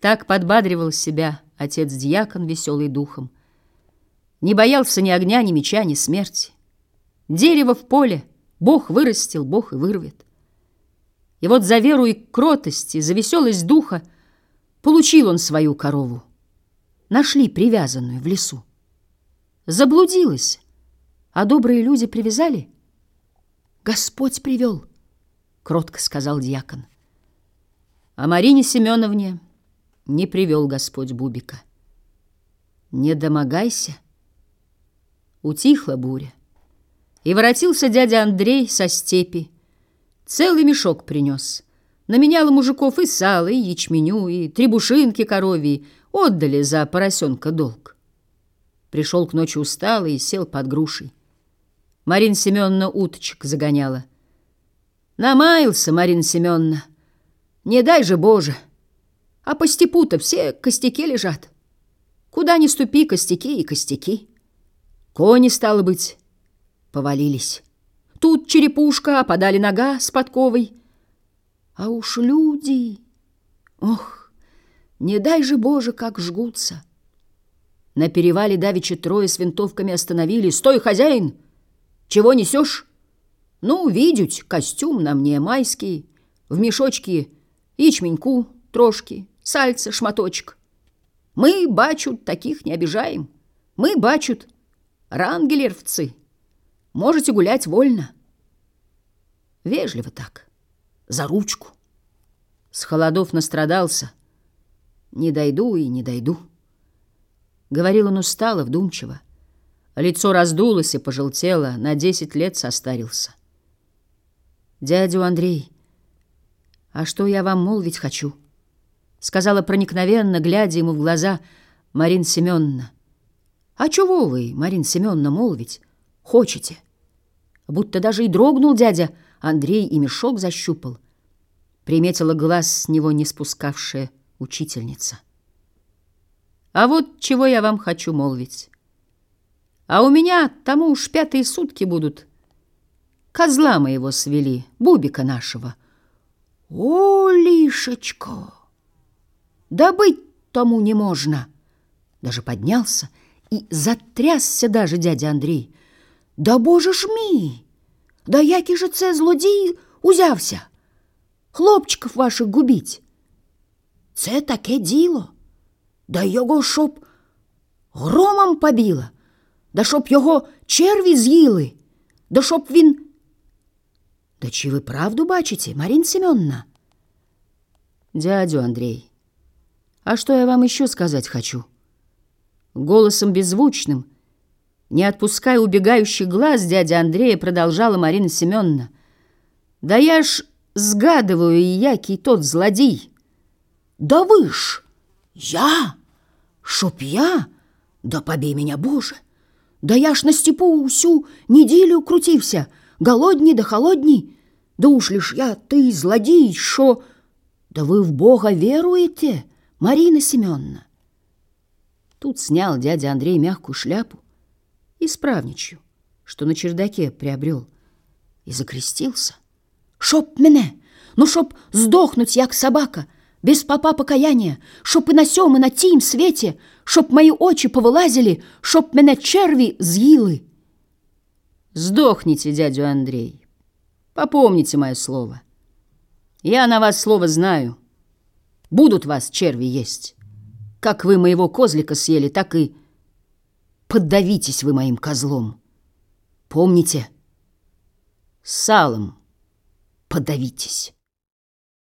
Так подбадривал себя отец-дьякон, веселый духом. Не боялся ни огня, ни меча, ни смерти. Дерево в поле Бог вырастил, Бог и вырвет. И вот за веру и кротости, за веселость духа получил он свою корову. Нашли привязанную в лесу. Заблудилась, а добрые люди привязали. Господь привел, кротко сказал дьякон. А Марине Семеновне не привел Господь Бубика. Не домогайся. Утихла буря. И воротился дядя Андрей со степи. Целый мешок принес. Наменяла мужиков и сало, и ячменю, и требушинки коровьи. Отдали за поросенка долг. Пришел к ночи усталый и сел под грушей. Марина Семеновна уточек загоняла. Намаялся, Марина Семеновна. Не дай же, Боже. А по степу-то все костяки лежат. Куда ни ступи, костяки и костяки. Кони, стало быть, повалились. Тут черепушка, а подали нога с подковой. А уж люди... Ох, не дай же, Боже, как жгутся. На перевале давеча трое с винтовками остановили. «Стой, хозяин! Чего несешь?» «Ну, видеть, костюм на мне майский, в мешочке ячменьку, трошки, сальца, шматочек. Мы, бачут, таких не обижаем. Мы, бачут, рангелервцы». Можете гулять вольно. Вежливо так, за ручку. С холодов настрадался. Не дойду и не дойду. Говорил он устало, вдумчиво. Лицо раздулось и пожелтело, на десять лет состарился. «Дядю Андрей, а что я вам молвить хочу?» Сказала проникновенно, глядя ему в глаза, Марин Семеновна. «А чего вы, Марин Семеновна, молвить?» Хочете?» Будто даже и дрогнул дядя Андрей и мешок защупал. Приметила глаз с него не спускавшая учительница. «А вот чего я вам хочу молвить. А у меня тому уж пятые сутки будут. Козла моего свели, бубика нашего». «О, лишечко! Да быть тому не можно!» Даже поднялся и затрясся даже дядя Андрей. Да боже ж мій! Да який же це злодій узявся? Хлопчиків ваших губіть. Це таке діло. Да його щоб громом побіло, да щоб його черві з'їли, да щоб він. Да чи ви правду бачите, Марина Семеновна? Дядю Андрей, А что я вам еще сказать хочу? Голосом беззвучным — не отпуская убегающий глаз, дядя Андрея продолжала Марина Семеновна. «Да я ж сгадываю, який тот злодей!» «Да вы ж! Я? Чтоб я? Да побей меня, Боже! Да я ж на степу всю неделю крутився, голодний да холодний. Да уж лишь я, ты, злодей, шо... Да вы в Бога веруете, Марина Семеновна?» Тут снял дядя Андрей мягкую шляпу, исправничью, что на чердаке приобрел, и закрестился. «Шоп мене! Ну, шоп сдохнуть, як собака, без попа, покаяния, шоп и на сём, и на тім свете, шоп мои очи повылазили, шоп мене черви з'їли!» «Сдохните, дядю Андрей, попомните мое слово. Я на вас слово знаю. Будут вас черви есть. Как вы моего козлика съели, так и Поддавитесь вы моим козлом. Помните, салом подавитесь.